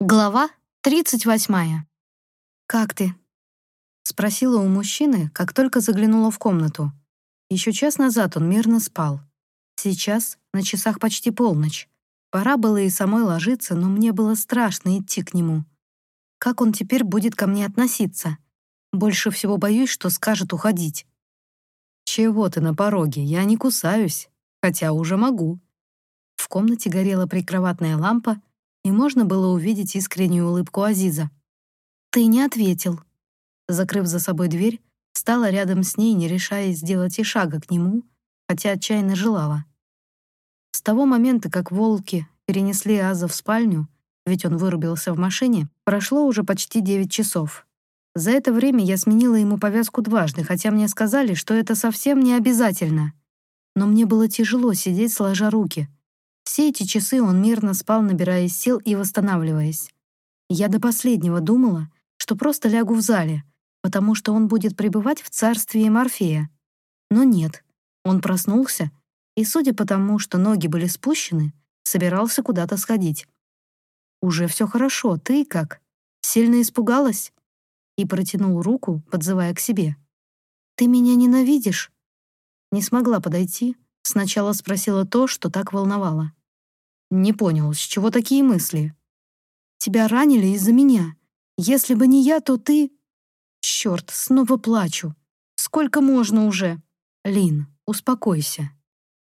Глава 38. «Как ты?» — спросила у мужчины, как только заглянула в комнату. Еще час назад он мирно спал. Сейчас на часах почти полночь. Пора было и самой ложиться, но мне было страшно идти к нему. Как он теперь будет ко мне относиться? Больше всего боюсь, что скажет уходить. «Чего ты на пороге? Я не кусаюсь, хотя уже могу». В комнате горела прикроватная лампа, и можно было увидеть искреннюю улыбку Азиза. «Ты не ответил». Закрыв за собой дверь, стала рядом с ней, не решаясь сделать и шага к нему, хотя отчаянно желала. С того момента, как волки перенесли Аза в спальню, ведь он вырубился в машине, прошло уже почти 9 часов. За это время я сменила ему повязку дважды, хотя мне сказали, что это совсем не обязательно. Но мне было тяжело сидеть сложа руки — все эти часы он мирно спал, набираясь сил и восстанавливаясь. Я до последнего думала, что просто лягу в зале, потому что он будет пребывать в царстве Морфея. Но нет, он проснулся, и, судя по тому, что ноги были спущены, собирался куда-то сходить. «Уже все хорошо, ты как? Сильно испугалась?» И протянул руку, подзывая к себе. «Ты меня ненавидишь?» Не смогла подойти, сначала спросила то, что так волновало. Не понял, с чего такие мысли? Тебя ранили из-за меня. Если бы не я, то ты... Черт, снова плачу. Сколько можно уже? Лин, успокойся.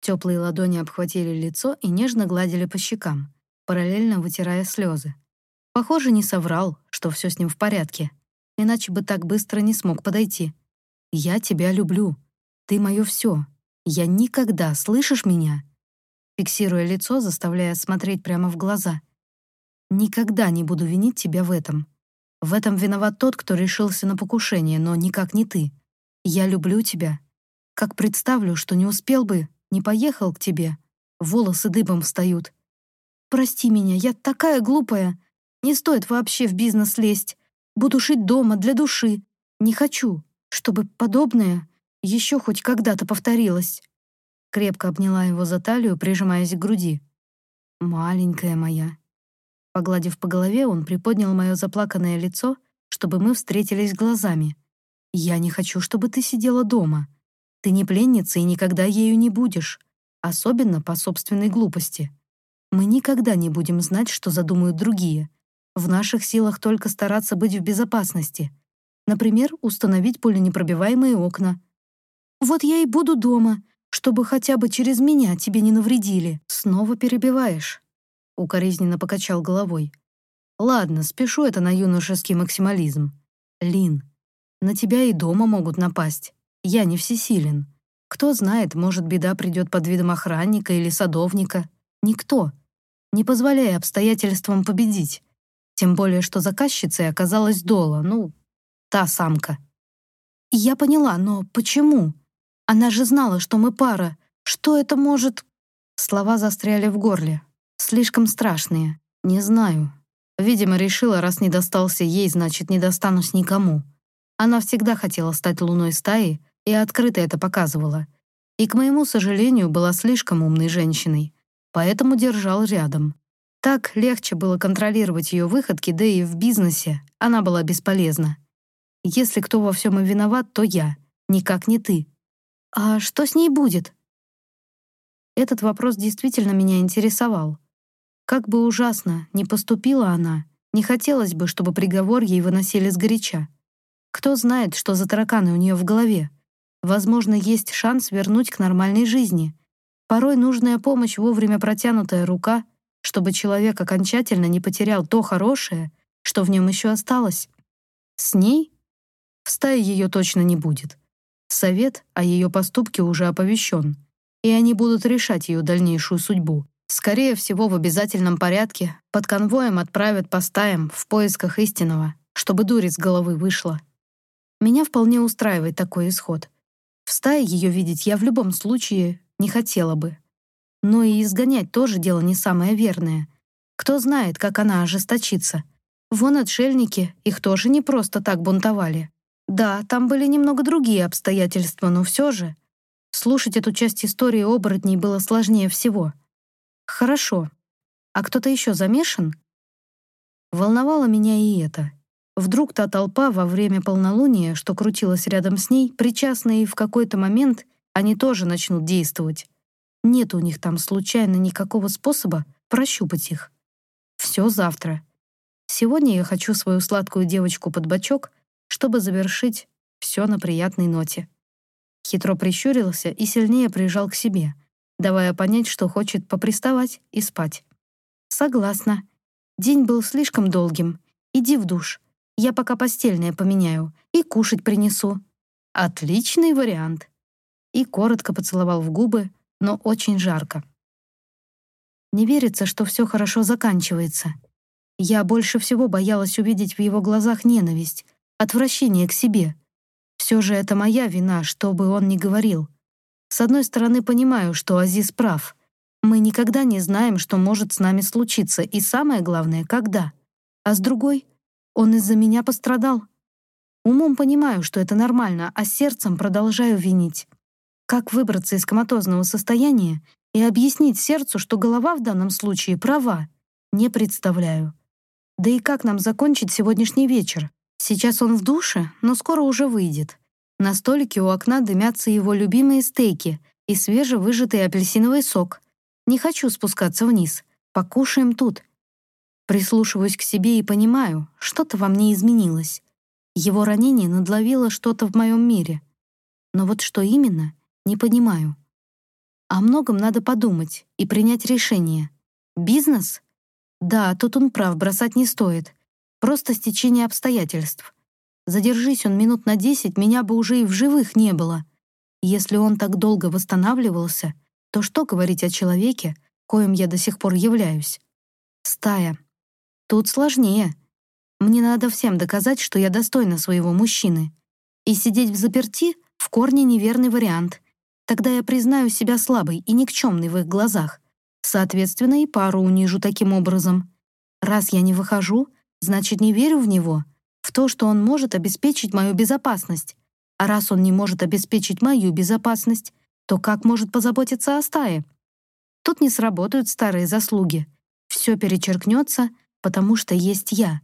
Теплые ладони обхватили лицо и нежно гладили по щекам, параллельно вытирая слезы. Похоже, не соврал, что все с ним в порядке. Иначе бы так быстро не смог подойти. Я тебя люблю. Ты мое все. Я никогда, слышишь меня? фиксируя лицо, заставляя смотреть прямо в глаза. «Никогда не буду винить тебя в этом. В этом виноват тот, кто решился на покушение, но никак не ты. Я люблю тебя. Как представлю, что не успел бы, не поехал к тебе, волосы дыбом встают. Прости меня, я такая глупая. Не стоит вообще в бизнес лезть. Буду шить дома, для души. Не хочу, чтобы подобное еще хоть когда-то повторилось. Крепко обняла его за талию, прижимаясь к груди. «Маленькая моя». Погладив по голове, он приподнял мое заплаканное лицо, чтобы мы встретились глазами. «Я не хочу, чтобы ты сидела дома. Ты не пленница и никогда ею не будешь, особенно по собственной глупости. Мы никогда не будем знать, что задумают другие. В наших силах только стараться быть в безопасности. Например, установить пуленепробиваемые окна. Вот я и буду дома, чтобы хотя бы через меня тебе не навредили. Снова перебиваешь. Укоризненно покачал головой. Ладно, спешу это на юношеский максимализм. Лин, на тебя и дома могут напасть. Я не всесилен. Кто знает, может, беда придет под видом охранника или садовника. Никто. Не позволяя обстоятельствам победить. Тем более, что заказчицей оказалась Дола, ну, та самка. Я поняла, но почему? Она же знала, что мы пара. Что это может...» Слова застряли в горле. Слишком страшные. Не знаю. Видимо, решила, раз не достался ей, значит, не достанусь никому. Она всегда хотела стать луной стаи и открыто это показывала. И, к моему сожалению, была слишком умной женщиной, поэтому держал рядом. Так легче было контролировать ее выходки, да и в бизнесе она была бесполезна. Если кто во всем и виноват, то я, никак не ты. «А что с ней будет?» Этот вопрос действительно меня интересовал. Как бы ужасно не поступила она, не хотелось бы, чтобы приговор ей выносили сгоряча. Кто знает, что за тараканы у нее в голове. Возможно, есть шанс вернуть к нормальной жизни. Порой нужная помощь, вовремя протянутая рука, чтобы человек окончательно не потерял то хорошее, что в нем еще осталось. С ней? В стае ее точно не будет. Совет о ее поступке уже оповещен, и они будут решать ее дальнейшую судьбу. Скорее всего, в обязательном порядке под конвоем отправят по стаям в поисках истинного, чтобы дурь с головы вышла. Меня вполне устраивает такой исход. В стае ее видеть я в любом случае не хотела бы. Но и изгонять тоже дело не самое верное. Кто знает, как она ожесточится. Вон отшельники, их тоже не просто так бунтовали. Да, там были немного другие обстоятельства, но все же. Слушать эту часть истории оборотней было сложнее всего. Хорошо. А кто-то еще замешан? Волновало меня и это. Вдруг та толпа во время полнолуния, что крутилась рядом с ней, причастна и в какой-то момент они тоже начнут действовать. Нет у них там случайно никакого способа прощупать их. Все завтра. Сегодня я хочу свою сладкую девочку под бочок, чтобы завершить все на приятной ноте. Хитро прищурился и сильнее прижал к себе, давая понять, что хочет поприставать и спать. «Согласна. День был слишком долгим. Иди в душ. Я пока постельное поменяю и кушать принесу». «Отличный вариант». И коротко поцеловал в губы, но очень жарко. Не верится, что все хорошо заканчивается. Я больше всего боялась увидеть в его глазах ненависть, отвращение к себе. Все же это моя вина, что бы он ни говорил. С одной стороны, понимаю, что Азиз прав. Мы никогда не знаем, что может с нами случиться, и самое главное, когда. А с другой, он из-за меня пострадал. Умом понимаю, что это нормально, а сердцем продолжаю винить. Как выбраться из коматозного состояния и объяснить сердцу, что голова в данном случае права, не представляю. Да и как нам закончить сегодняшний вечер? Сейчас он в душе, но скоро уже выйдет. На столике у окна дымятся его любимые стейки и свежевыжатый апельсиновый сок. Не хочу спускаться вниз. Покушаем тут. Прислушиваюсь к себе и понимаю, что-то во мне изменилось. Его ранение надловило что-то в моем мире. Но вот что именно, не понимаю. О многом надо подумать и принять решение. Бизнес? Да, тут он прав, бросать не стоит. Просто стечение обстоятельств. Задержись он минут на десять, меня бы уже и в живых не было. Если он так долго восстанавливался, то что говорить о человеке, коим я до сих пор являюсь? Стая. Тут сложнее. Мне надо всем доказать, что я достойна своего мужчины. И сидеть в заперти — в корне неверный вариант. Тогда я признаю себя слабой и никчемной в их глазах. Соответственно, и пару унижу таким образом. Раз я не выхожу, значит, не верю в него, в то, что он может обеспечить мою безопасность. А раз он не может обеспечить мою безопасность, то как может позаботиться о стае? Тут не сработают старые заслуги. Все перечеркнется, потому что есть я.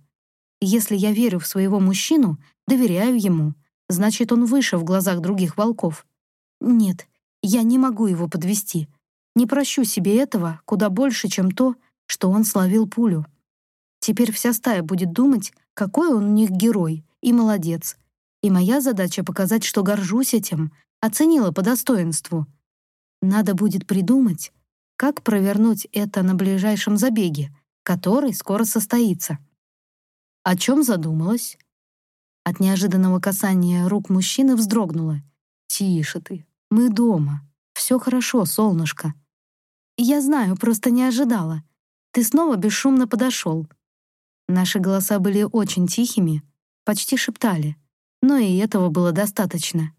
Если я верю в своего мужчину, доверяю ему, значит, он выше в глазах других волков. Нет, я не могу его подвести. Не прощу себе этого куда больше, чем то, что он словил пулю. Теперь вся стая будет думать, какой он у них герой и молодец. И моя задача показать, что горжусь этим, оценила по достоинству. Надо будет придумать, как провернуть это на ближайшем забеге, который скоро состоится. О чем задумалась? От неожиданного касания рук мужчины вздрогнула. «Тише ты, мы дома. Все хорошо, солнышко. Я знаю, просто не ожидала. Ты снова бесшумно подошел. Наши голоса были очень тихими, почти шептали, но и этого было достаточно.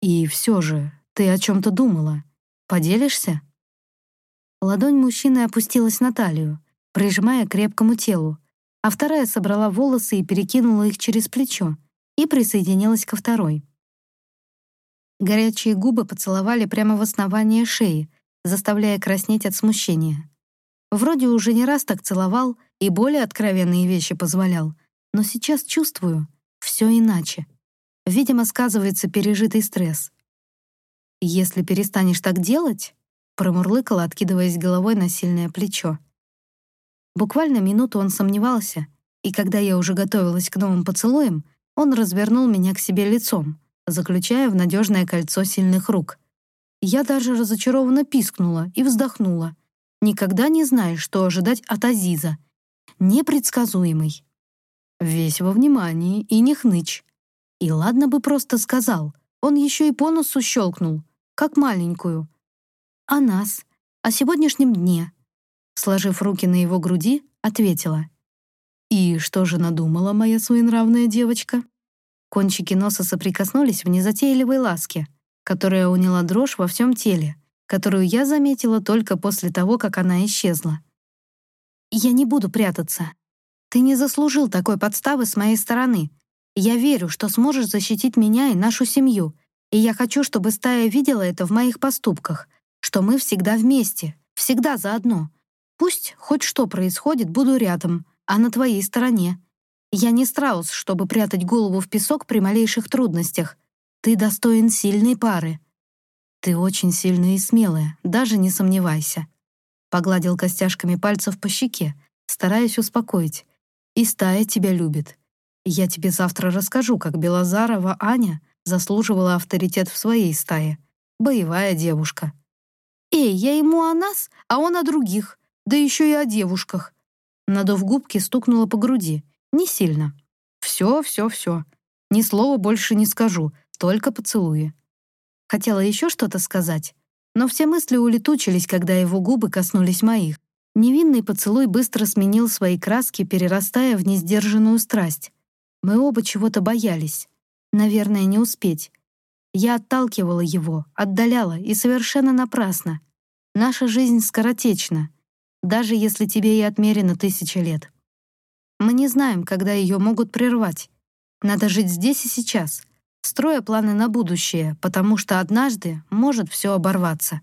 И все же, ты о чем-то думала. Поделишься? Ладонь мужчины опустилась на талию, прижимая к крепкому телу, а вторая собрала волосы и перекинула их через плечо и присоединилась ко второй. Горячие губы поцеловали прямо в основание шеи, заставляя краснеть от смущения. Вроде уже не раз так целовал и более откровенные вещи позволял, но сейчас чувствую все иначе. Видимо, сказывается пережитый стресс. «Если перестанешь так делать», — промурлыкала, откидываясь головой на сильное плечо. Буквально минуту он сомневался, и когда я уже готовилась к новым поцелуям, он развернул меня к себе лицом, заключая в надежное кольцо сильных рук. Я даже разочарованно пискнула и вздохнула. Никогда не знаешь, что ожидать от Азиза. Непредсказуемый. Весь во внимании и не хнычь. И ладно бы просто сказал, он еще и по носу щелкнул, как маленькую. О нас, о сегодняшнем дне. Сложив руки на его груди, ответила. «И что же надумала моя своенравная девочка?» Кончики носа соприкоснулись в незатейливой ласке, которая уняла дрожь во всем теле, которую я заметила только после того, как она исчезла. «Я не буду прятаться. Ты не заслужил такой подставы с моей стороны. Я верю, что сможешь защитить меня и нашу семью, и я хочу, чтобы стая видела это в моих поступках, что мы всегда вместе, всегда заодно. Пусть хоть что происходит, буду рядом, а на твоей стороне. Я не страус, чтобы прятать голову в песок при малейших трудностях. Ты достоин сильной пары. Ты очень сильная и смелая, даже не сомневайся. Погладил костяшками пальцев по щеке, стараясь успокоить. И стая тебя любит. Я тебе завтра расскажу, как Белозарова Аня заслуживала авторитет в своей стае. Боевая девушка. Эй, я ему о нас, а он о других, да еще и о девушках. Надув губки, стукнула по груди. Не сильно. Все, все, все. Ни слова больше не скажу, только поцелуи. Хотела еще что-то сказать, но все мысли улетучились, когда его губы коснулись моих. Невинный поцелуй быстро сменил свои краски, перерастая в несдержанную страсть. Мы оба чего-то боялись. Наверное, не успеть. Я отталкивала его, отдаляла, и совершенно напрасно. Наша жизнь скоротечна, даже если тебе и отмерено тысяча лет. Мы не знаем, когда ее могут прервать. Надо жить здесь и сейчас, строя планы на будущее, потому что однажды может все оборваться.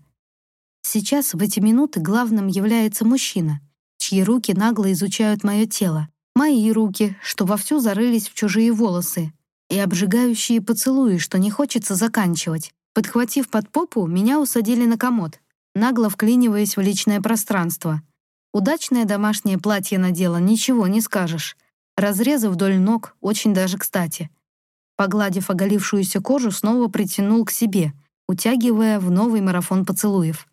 Сейчас, в эти минуты, главным является мужчина, чьи руки нагло изучают мое тело, мои руки, что вовсю зарылись в чужие волосы, и обжигающие поцелуи, что не хочется заканчивать. Подхватив под попу, меня усадили на комод, нагло вклиниваясь в личное пространство. Удачное домашнее платье надела, ничего не скажешь. Разрезы вдоль ног очень даже кстати. Погладив оголившуюся кожу, снова притянул к себе, утягивая в новый марафон поцелуев.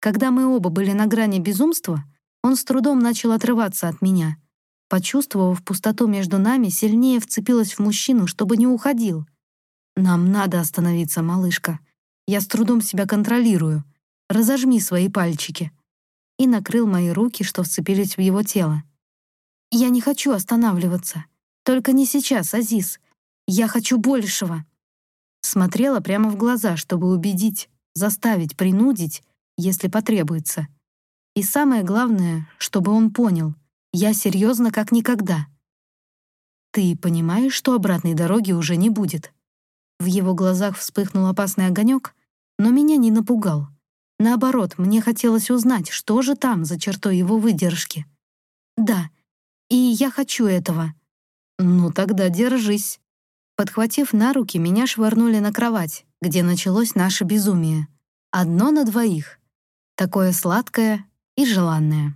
Когда мы оба были на грани безумства, он с трудом начал отрываться от меня — Почувствовав пустоту между нами, сильнее вцепилась в мужчину, чтобы не уходил. «Нам надо остановиться, малышка. Я с трудом себя контролирую. Разожми свои пальчики». И накрыл мои руки, что вцепились в его тело. «Я не хочу останавливаться. Только не сейчас, Азиз. Я хочу большего». Смотрела прямо в глаза, чтобы убедить, заставить, принудить, если потребуется. И самое главное, чтобы он понял — я серьезно как никогда. Ты понимаешь, что обратной дороги уже не будет? В его глазах вспыхнул опасный огонек, но меня не напугал. Наоборот, мне хотелось узнать, что же там за чертой его выдержки. Да, и я хочу этого. Ну тогда держись. Подхватив на руки, меня швырнули на кровать, где началось наше безумие. Одно на двоих. Такое сладкое и желанное.